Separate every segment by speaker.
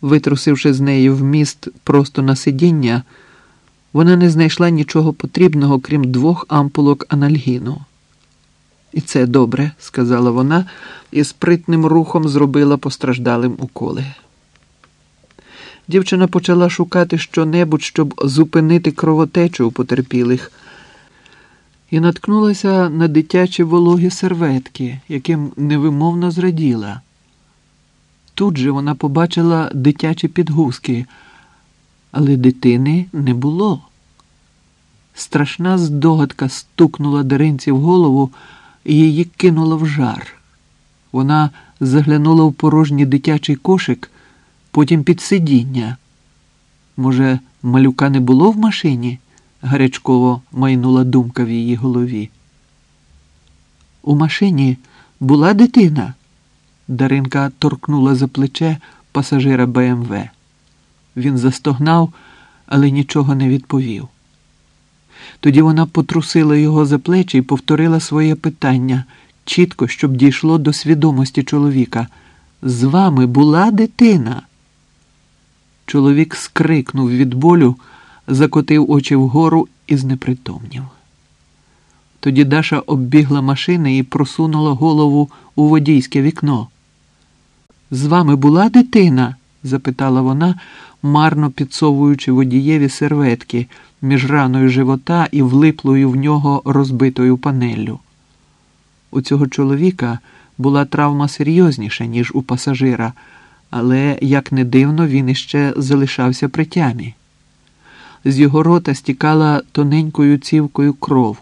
Speaker 1: витрусивши з неї вміст просто на сидіння, вона не знайшла нічого потрібного, крім двох ампулок анальгіну. І це добре, сказала вона і спритним рухом зробила постраждалим уколи. Дівчина почала шукати щонебудь, щоб зупинити кровотечу у потерпілих, і наткнулася на дитячі вологі серветки, яким невимовно зраділа. Тут же вона побачила дитячі підгузки, але дитини не було. Страшна здогадка стукнула Даринці в голову і її кинула в жар. Вона заглянула в порожній дитячий кошик, потім під сидіння. Може, малюка не було в машині? гарячково майнула думка в її голові. У машині була дитина. Даринка торкнула за плече пасажира БМВ. Він застогнав, але нічого не відповів. Тоді вона потрусила його за плечі і повторила своє питання чітко, щоб дійшло до свідомості чоловіка. З вами була дитина. Чоловік скрикнув від болю, закотив очі вгору і знепритомнів. Тоді Даша оббігла машини і просунула голову у водійське вікно. З вами була дитина? запитала вона, марно підсовуючи водієві серветки між раною живота і влиплою в нього розбитою панеллю. У цього чоловіка була травма серйозніша, ніж у пасажира, але, як не дивно, він іще залишався при тямі. З його рота стікала тоненькою цівкою кров,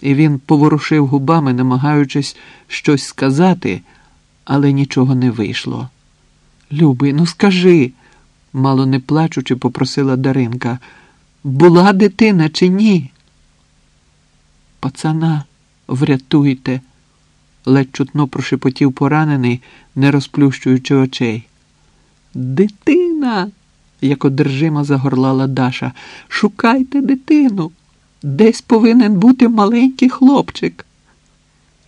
Speaker 1: і він поворушив губами, намагаючись щось сказати, але нічого не вийшло. Любий, ну скажи, мало не плачучи, попросила Даринка. Була дитина чи ні? Пацана, врятуйте, ледь чутно прошепотів поранений, не розплющуючи очей. Дитина, як одержима загорлала Даша, шукайте дитину. Десь повинен бути маленький хлопчик.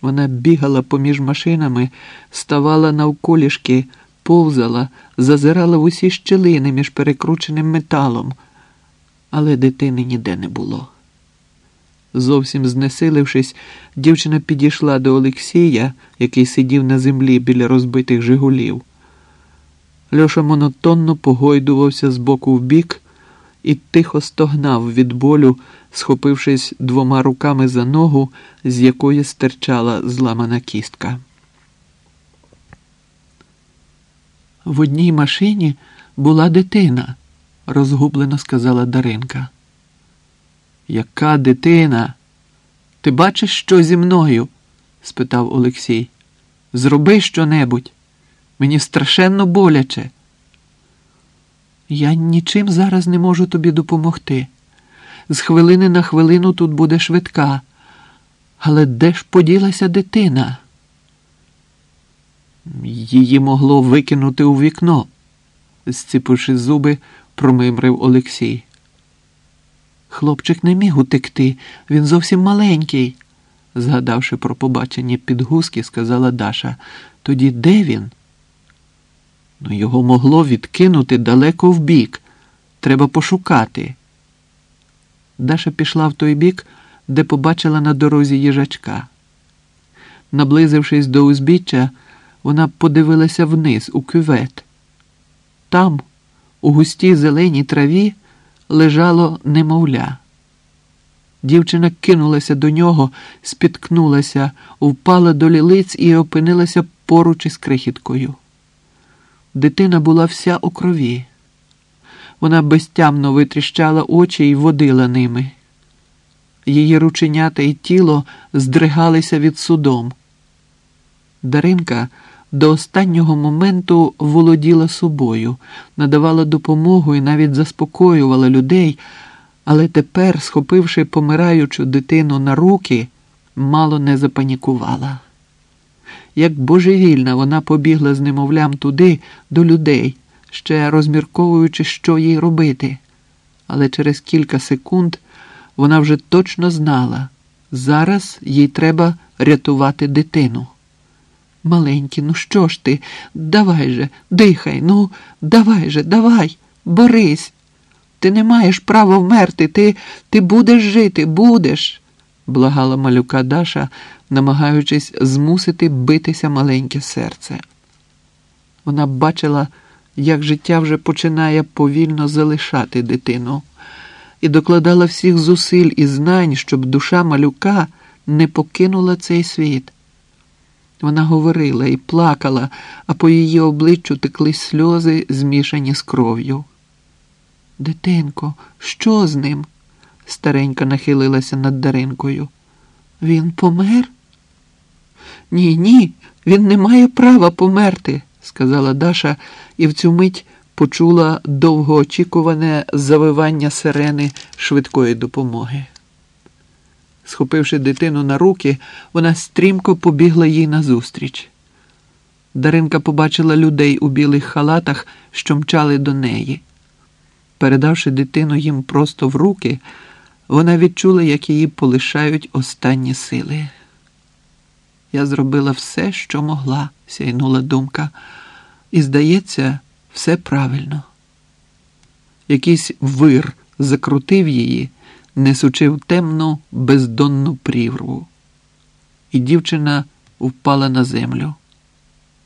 Speaker 1: Вона бігала поміж машинами, ставала навколішки, повзала, зазирала в усі щелини між перекрученим металом але дитини ніде не було. Зовсім знесилившись, дівчина підійшла до Олексія, який сидів на землі біля розбитих Жигулів. Льоша монотонно погойдувався з боку в бік і тихо стогнав від болю, схопившись двома руками за ногу, з якої стирчала зламана кістка. В одній машині була дитина розгублено сказала Даринка. Яка дитина? Ти бачиш, що зі мною? спитав Олексій. Зроби щонебудь. Мені страшенно боляче. Я нічим зараз не можу тобі допомогти. З хвилини на хвилину тут буде швидка. Але де ж поділася дитина? Її могло викинути у вікно, зціпивши зуби, промимрив Олексій. Хлопчик не міг утекти, він зовсім маленький, згадавши про побачення підгузки, сказала Даша. Тоді де він? Ну, його могло відкинути далеко вбік. Треба пошукати. Даша пішла в той бік, де побачила на дорозі їжачка. Наблизившись до узбіччя, вона подивилася вниз у кювет. Там, у густій зеленій траві лежало немовля. Дівчина кинулася до нього, спіткнулася, впала до лілиць і опинилася поруч із крихіткою. Дитина була вся у крові. Вона безтямно витріщала очі і водила ними. Її рученята і тіло здригалися від судом. Даринка до останнього моменту володіла собою, надавала допомогу і навіть заспокоювала людей, але тепер, схопивши помираючу дитину на руки, мало не запанікувала. Як божевільна, вона побігла з немовлям туди, до людей, ще розмірковуючи, що їй робити. Але через кілька секунд вона вже точно знала, зараз їй треба рятувати дитину. Маленький, ну що ж ти? Давай же, дихай, ну, давай же, давай, борись. Ти не маєш права вмерти, ти, ти будеш жити, будеш, благала малюка Даша, намагаючись змусити битися маленьке серце. Вона бачила, як життя вже починає повільно залишати дитину, і докладала всіх зусиль і знань, щоб душа малюка не покинула цей світ. Вона говорила і плакала, а по її обличчю текли сльози, змішані з кров'ю. Дитинко, що з ним? Старенька нахилилася над Даринкою. Він помер? Ні, ні, він не має права померти, сказала Даша, і в цю мить почула довгоочікуване завивання сирени швидкої допомоги. Схопивши дитину на руки, вона стрімко побігла їй назустріч. Даринка побачила людей у білих халатах, що мчали до неї. Передавши дитину їм просто в руки, вона відчула, як її полишають останні сили. Я зробила все, що могла, сяйнула думка, і, здається, все правильно. Якийсь вир закрутив її, несучи в темну бездонну прірву. І дівчина впала на землю,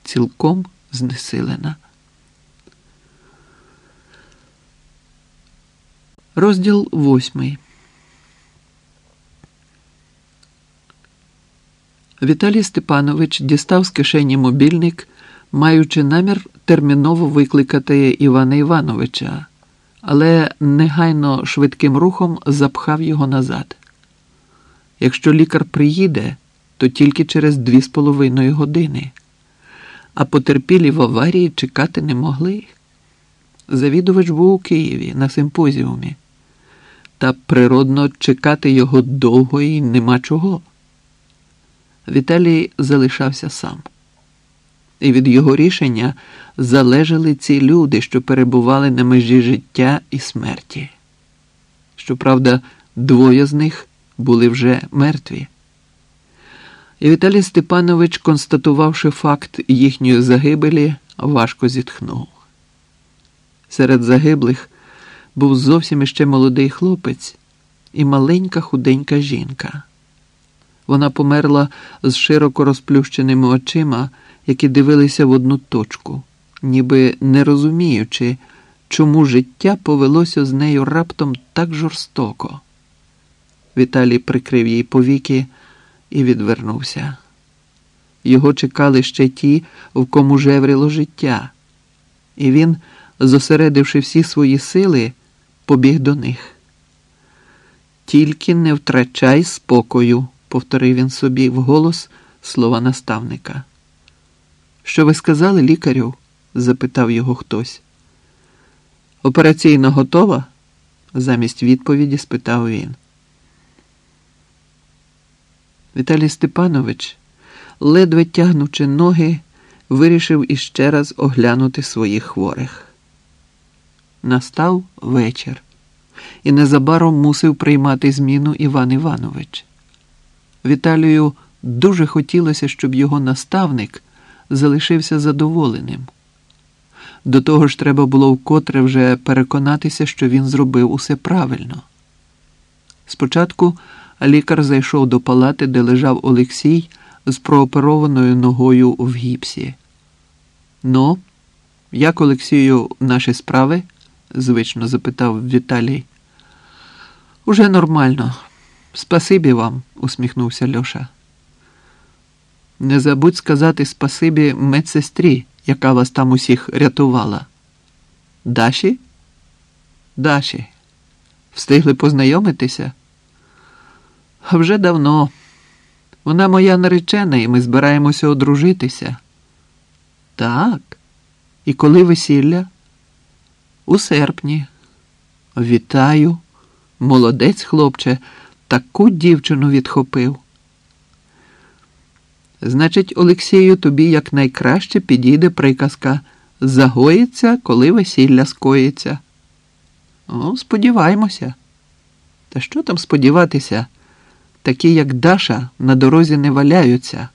Speaker 1: цілком знесилена. Розділ восьмий. Віталій Степанович дістав з кишені мобільник, маючи намір терміново викликати Івана Івановича, але негайно швидким рухом запхав його назад. Якщо лікар приїде, то тільки через дві з половиною години, а потерпілі в аварії чекати не могли. Завідувач був у Києві на симпозіумі, та природно чекати його довго і нема чого. Віталій залишався сам, і від його рішення залежали ці люди, що перебували на межі життя і смерті. Щоправда, двоє з них були вже мертві. І Віталій Степанович, констатувавши факт їхньої загибелі, важко зітхнув. Серед загиблих був зовсім іще молодий хлопець і маленька худенька жінка. Вона померла з широко розплющеними очима, які дивилися в одну точку, ніби не розуміючи, чому життя повелося з нею раптом так жорстоко. Віталій прикрив їй повіки і відвернувся. Його чекали ще ті, в кому жевріло життя, і він, зосередивши всі свої сили, побіг до них. Тільки не втрачай спокою повторив він собі вголос слова наставника. Що ви сказали лікарю? запитав його хтось. Операційно готова? замість відповіді спитав він. Віталій Степанович, ледве тягнучи ноги, вирішив іще раз оглянути своїх хворих. Настав вечір, і незабаром мусив приймати зміну Іван Іванович. Віталію дуже хотілося, щоб його наставник залишився задоволеним. До того ж, треба було вкотре вже переконатися, що він зробив усе правильно. Спочатку лікар зайшов до палати, де лежав Олексій з прооперованою ногою в гіпсі. Ну, як Олексію, наші справи? звично запитав Віталій. Уже нормально. Спасибі вам, усміхнувся Льоша. Не забудь сказати спасибі медсестрі, яка вас там усіх рятувала. Даші? Даші. Встигли познайомитися? Вже давно. Вона моя наречена, і ми збираємося одружитися. Так. І коли весілля? У серпні. Вітаю, молодець, хлопче таку дівчину відхопив. Значить, Олексію, тобі якнайкраще підійде приказка загоїться, коли весілля скоїться. О, сподіваємося. Та що там сподіватися? Такі, як Даша, на дорозі не валяються.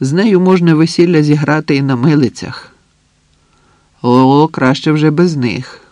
Speaker 1: З нею можна весілля зіграти і на милицях. О, краще вже без них.